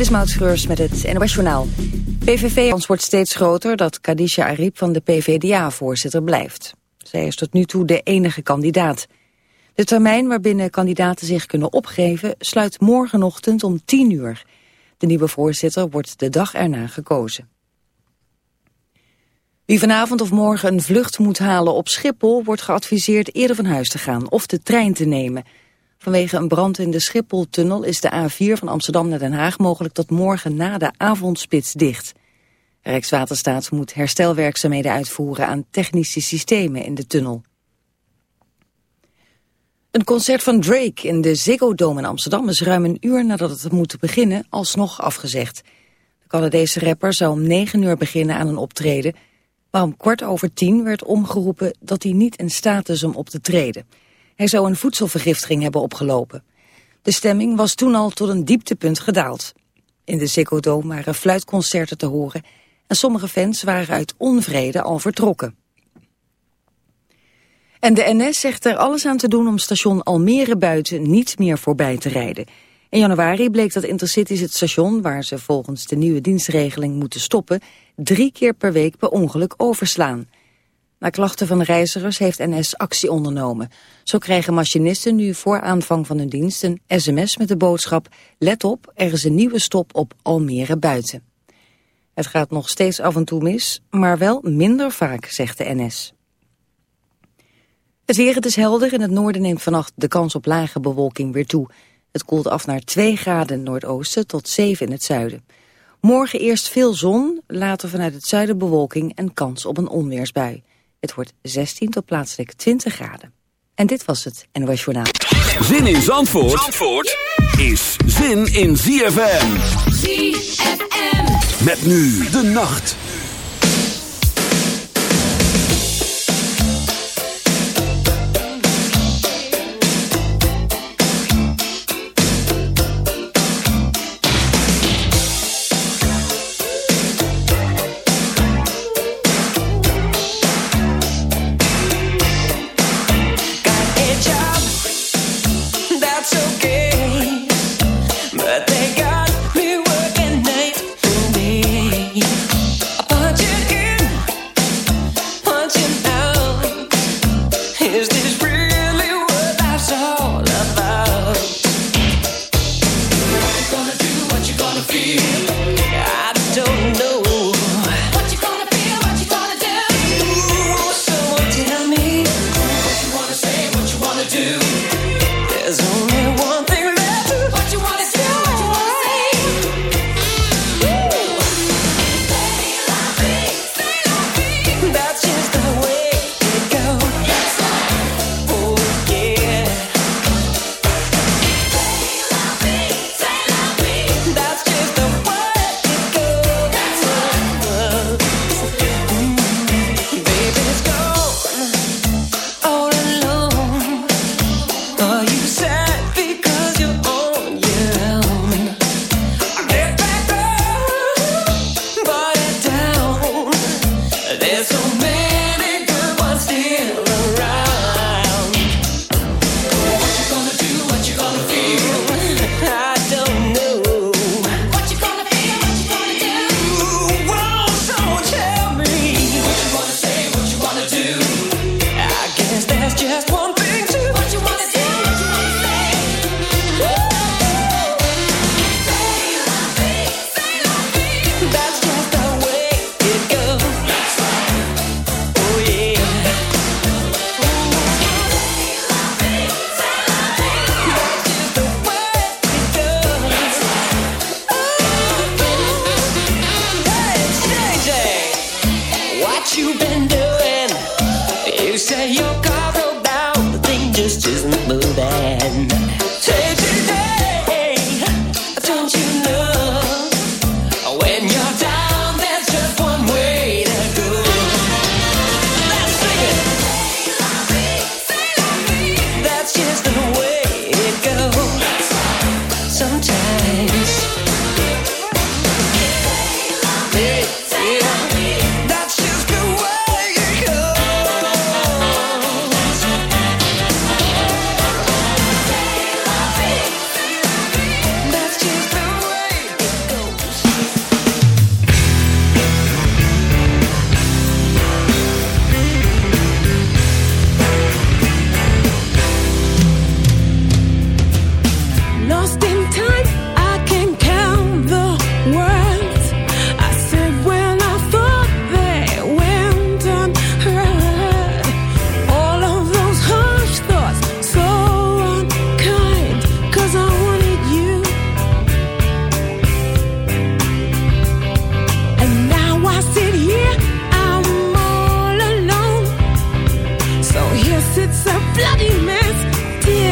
Dit is Maud met het NOS. PVV wordt steeds groter dat Kadisha Ariep van de PVDA voorzitter blijft. Zij is tot nu toe de enige kandidaat. De termijn waarbinnen kandidaten zich kunnen opgeven sluit morgenochtend om 10 uur. De nieuwe voorzitter wordt de dag erna gekozen. Wie vanavond of morgen een vlucht moet halen op Schiphol... wordt geadviseerd eerder van huis te gaan of de trein te nemen... Vanwege een brand in de Schipholtunnel is de A4 van Amsterdam naar Den Haag mogelijk tot morgen na de avondspits dicht. Rijkswaterstaat moet herstelwerkzaamheden uitvoeren aan technische systemen in de tunnel. Een concert van Drake in de Ziggo Dome in Amsterdam is ruim een uur nadat het moet beginnen alsnog afgezegd. De Canadese rapper zou om 9 uur beginnen aan een optreden, maar om kwart over tien werd omgeroepen dat hij niet in staat is om op te treden. Hij zou een voedselvergiftiging hebben opgelopen. De stemming was toen al tot een dieptepunt gedaald. In de Ziggo waren fluitconcerten te horen... en sommige fans waren uit onvrede al vertrokken. En de NS zegt er alles aan te doen om station Almere buiten niet meer voorbij te rijden. In januari bleek dat Intercities het station, waar ze volgens de nieuwe dienstregeling moeten stoppen, drie keer per week per ongeluk overslaan. Na klachten van reizigers heeft NS actie ondernomen. Zo krijgen machinisten nu voor aanvang van hun dienst een sms met de boodschap... Let op, er is een nieuwe stop op Almere buiten. Het gaat nog steeds af en toe mis, maar wel minder vaak, zegt de NS. Het weer, het is helder. In het noorden neemt vannacht de kans op lage bewolking weer toe. Het koelt af naar 2 graden noordoosten tot 7 in het zuiden. Morgen eerst veel zon, later vanuit het zuiden bewolking en kans op een onweersbui. Het wordt 16 tot plaatselijk 20 graden. En dit was het NOS Journaal. Zin in Zandvoort, Zandvoort is zin in ZFM. ZFM. Met nu de nacht.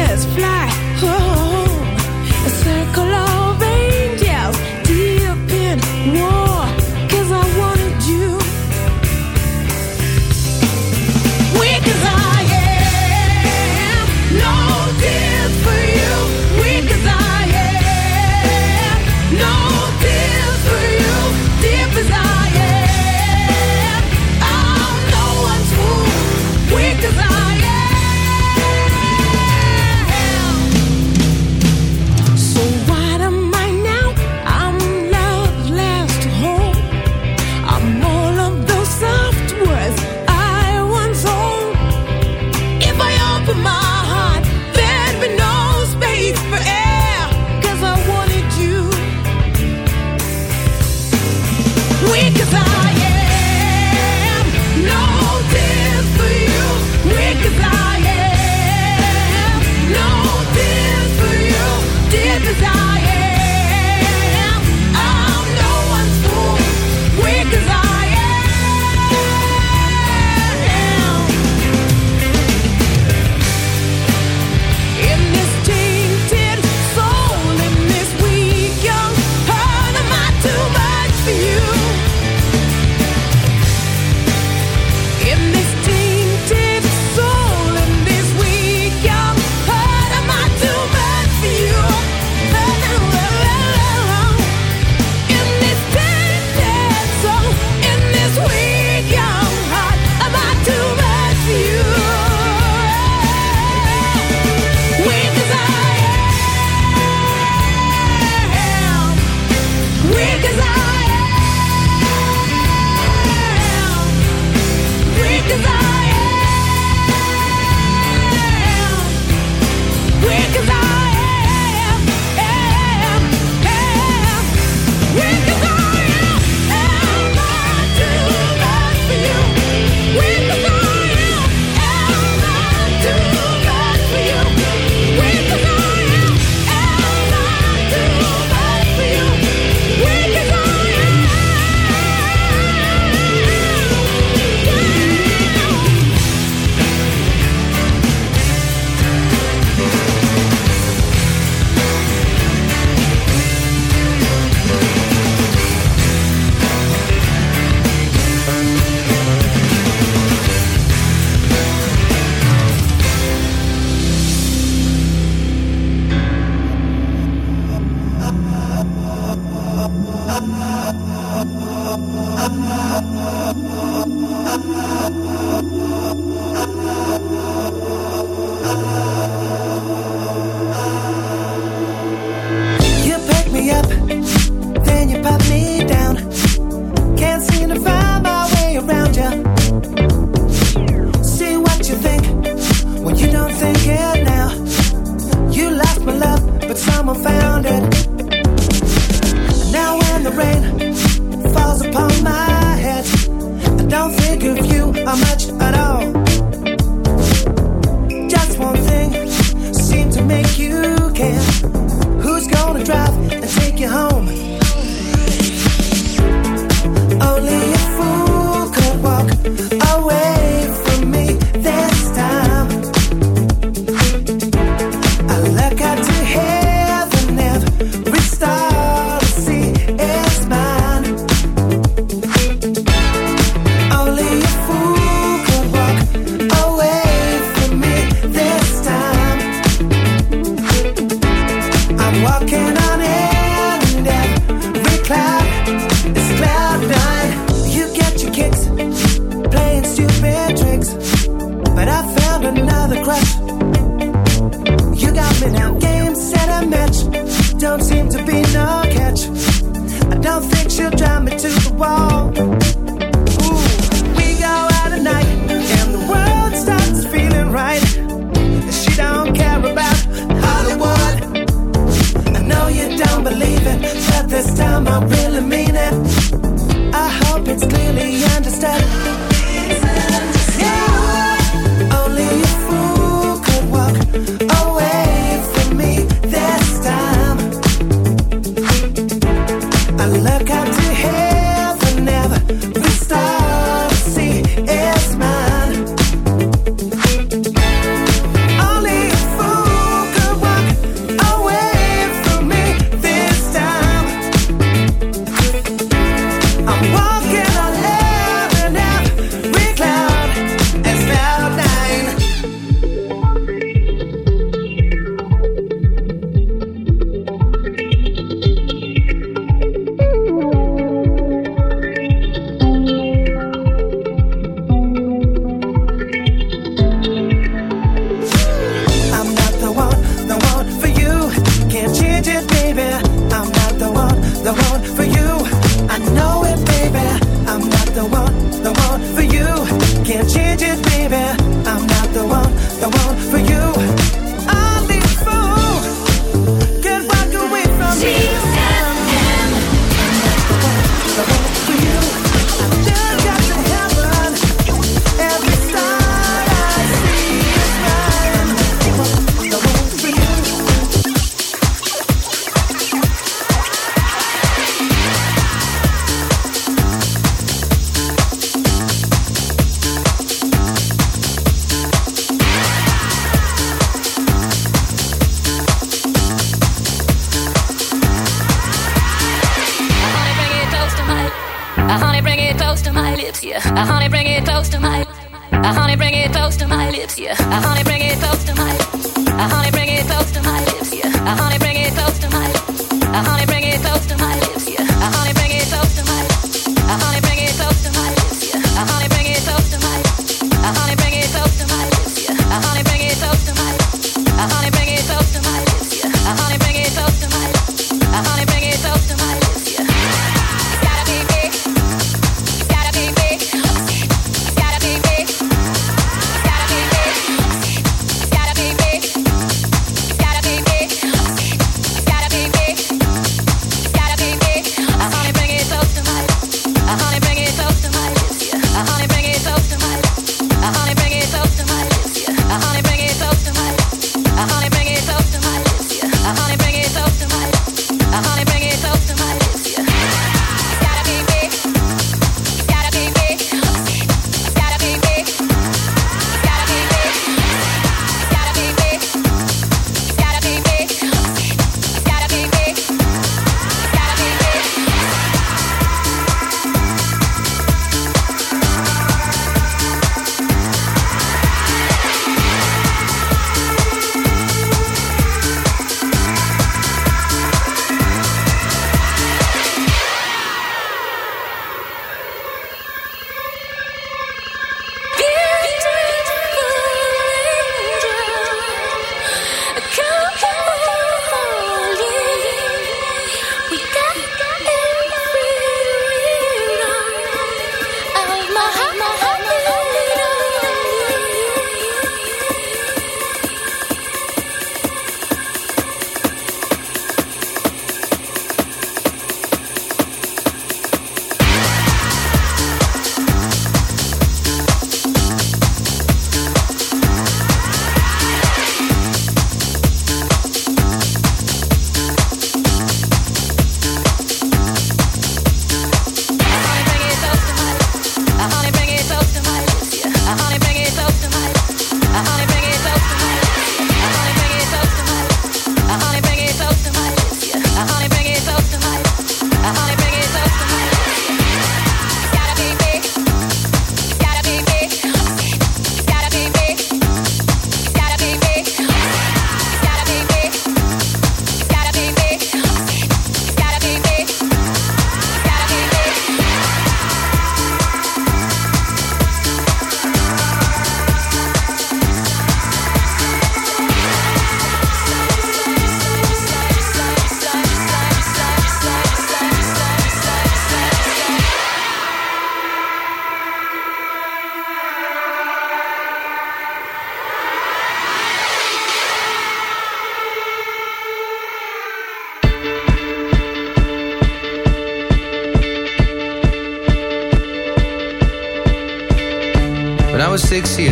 best fly.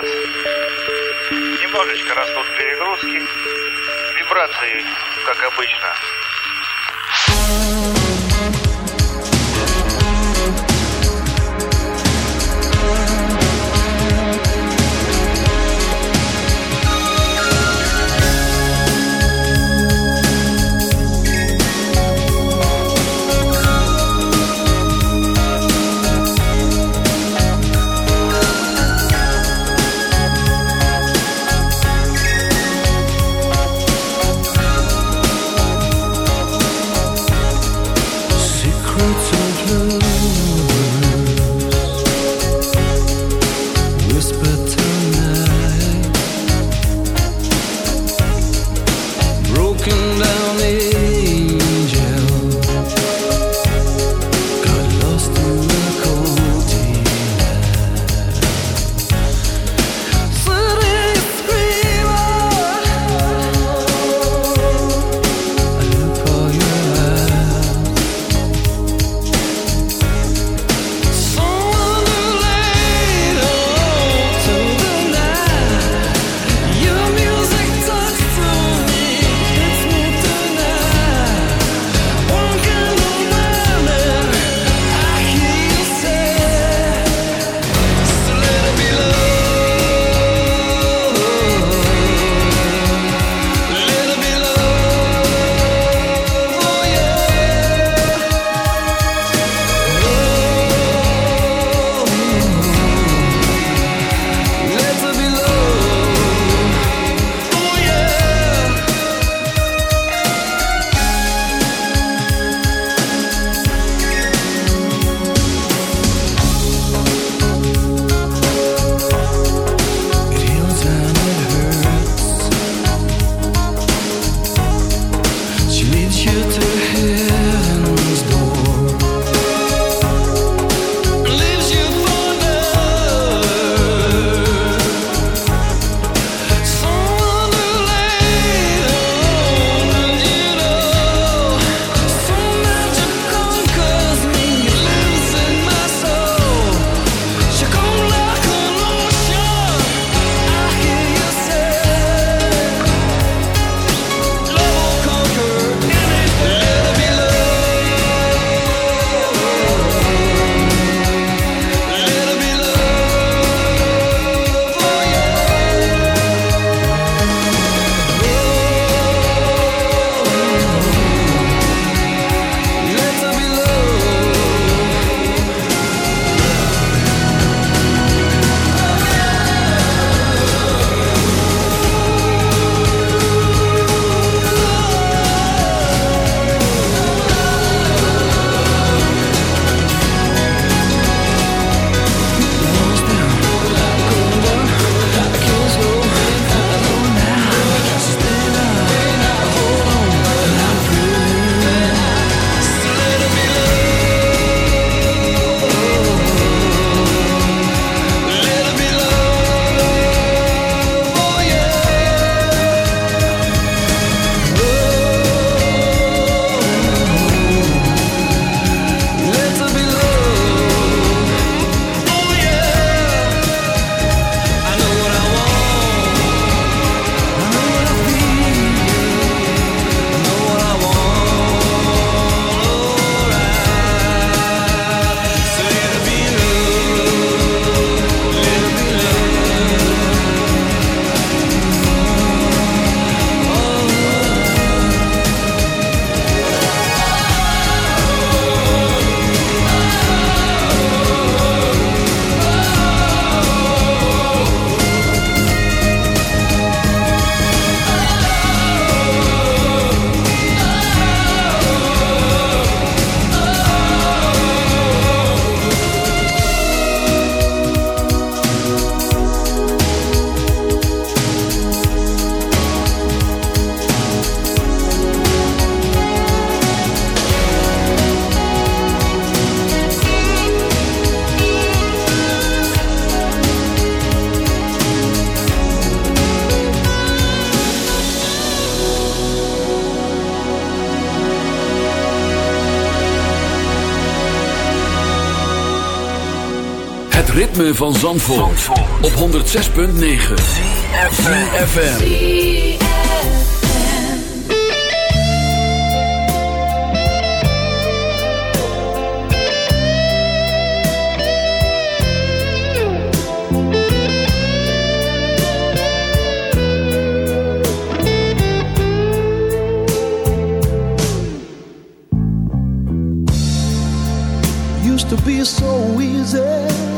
вас. Немножечко растут перегрузки. Вибрации, как обычно. van Zandvoort, op 106.9 zes, Used easy.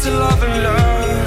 to love and love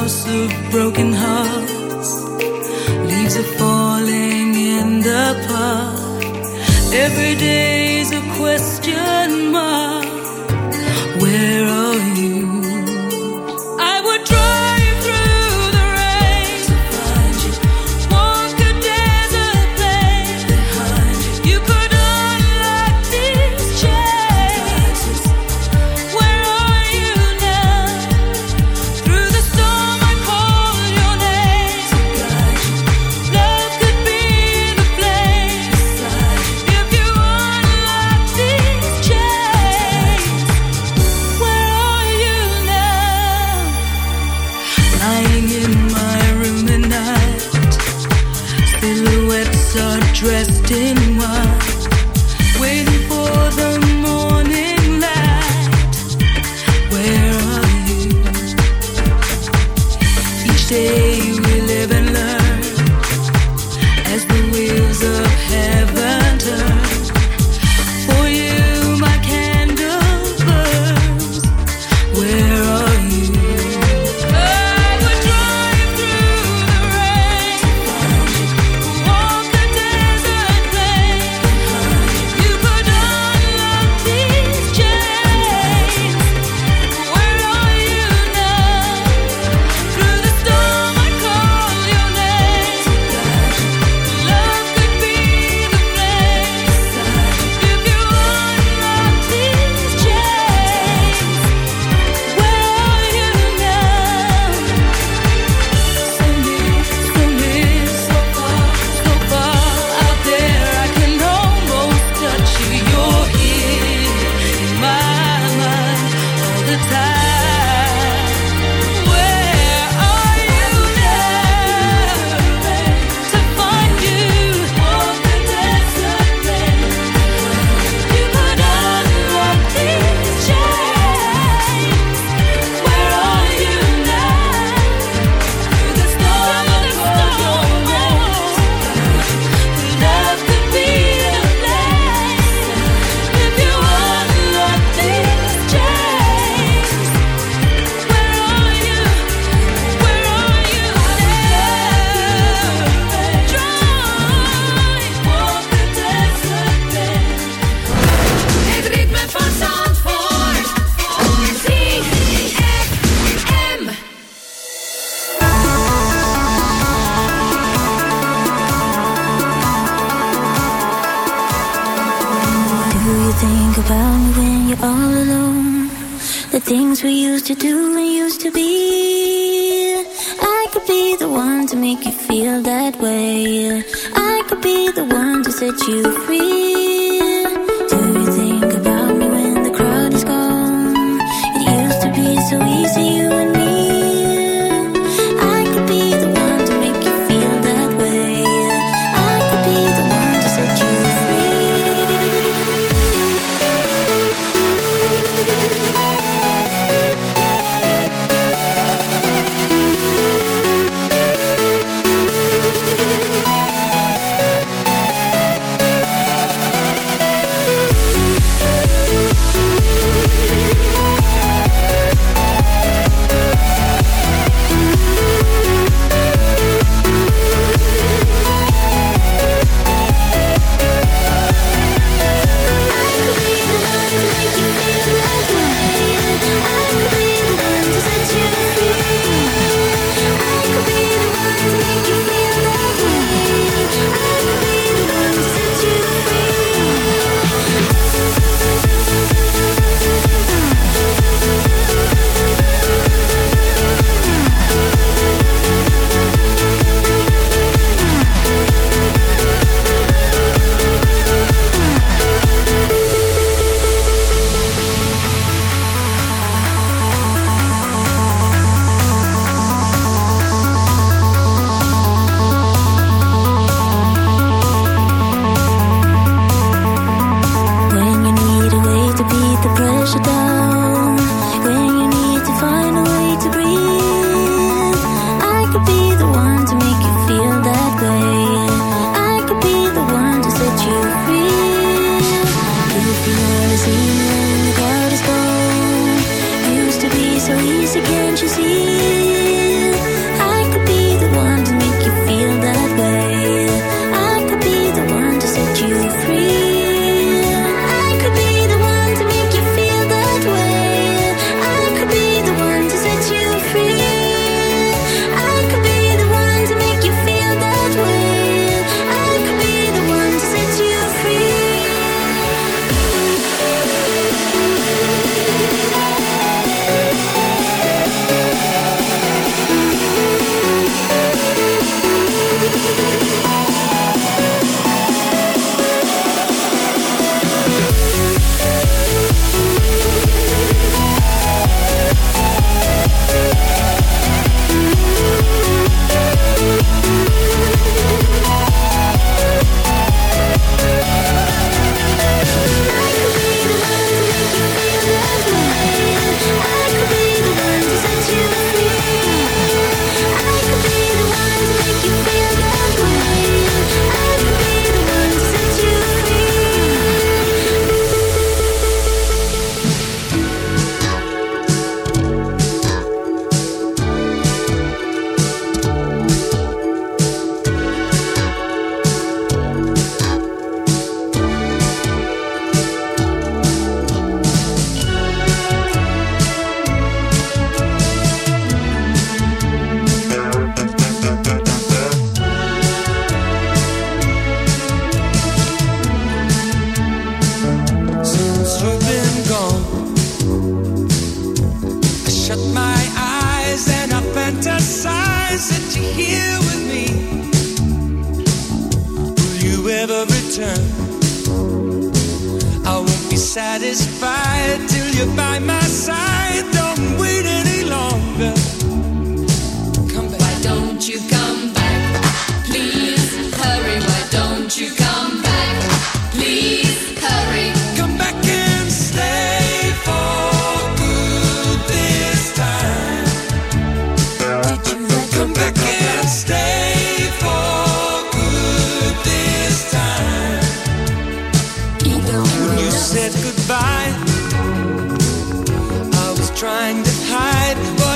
house of broken hearts. Leaves are falling in the park. Every day is a question.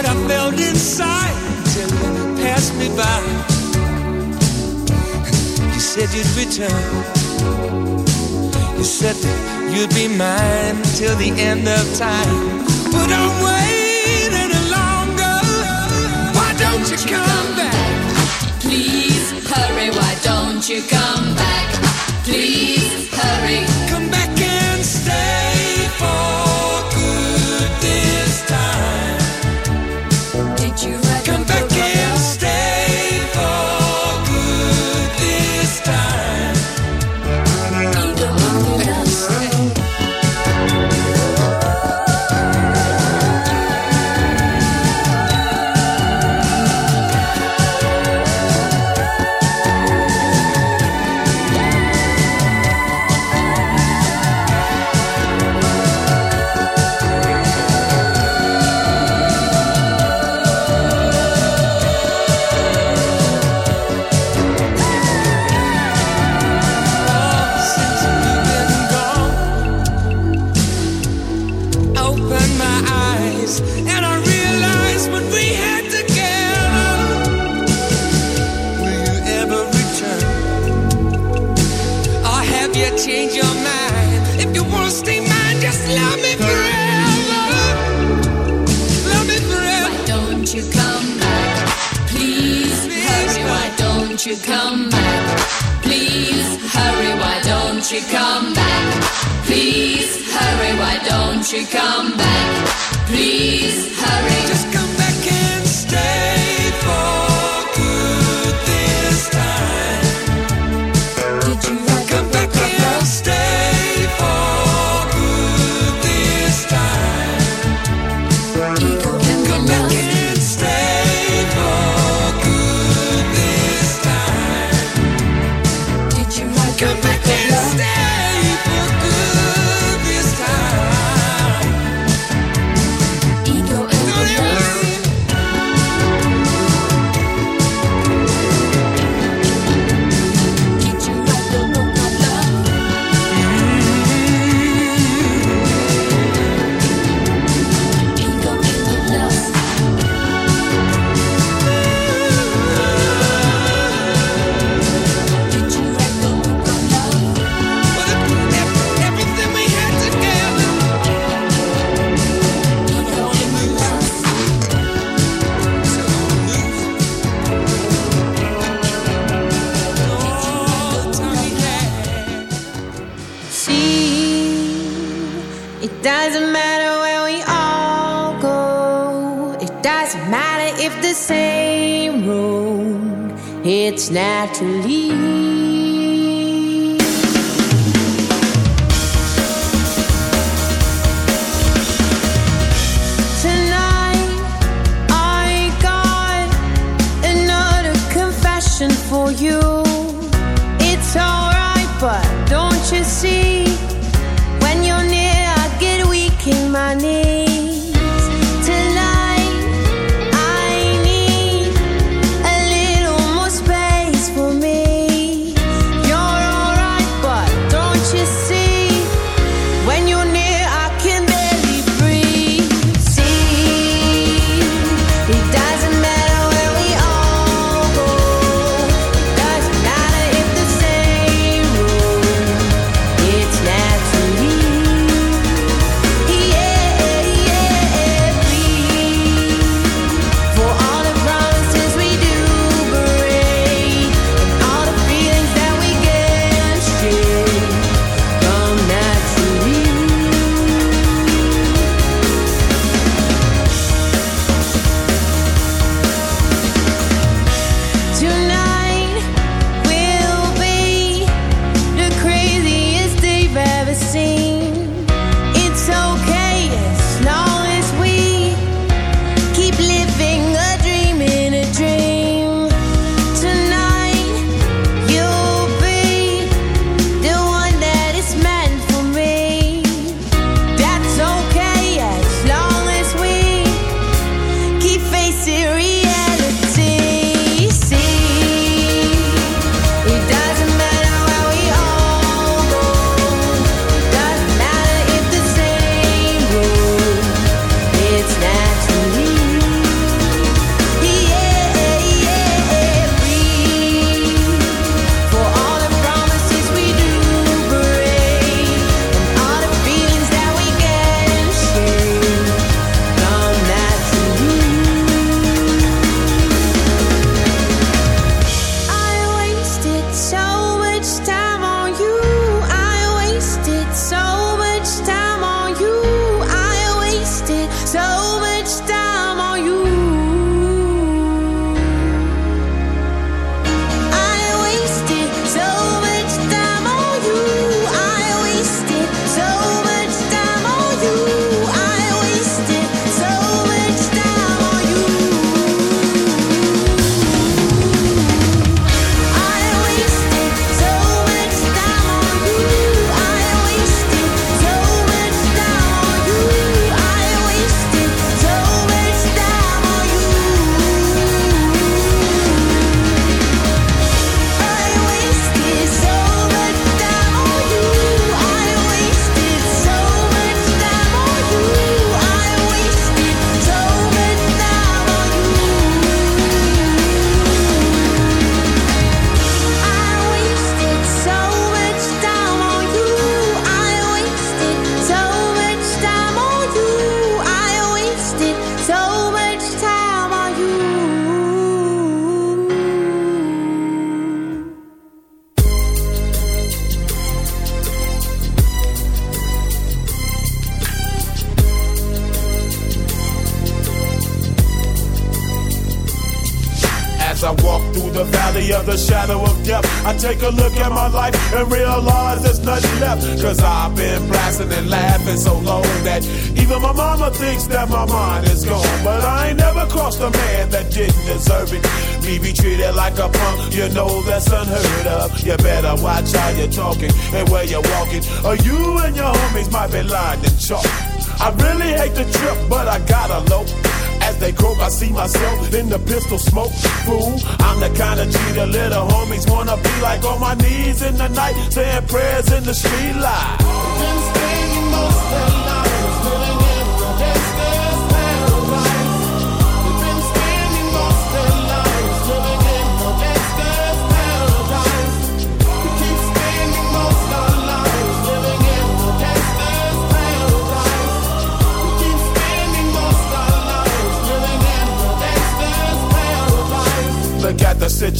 that I felt inside until you passed me by. You said you'd return. You said that you'd be mine till the end of time. But I'm waiting longer. Why don't you come back? Please hurry. Why don't you come back? Please hurry. Come back and stay for good this time. Why don't you come back? Please hurry.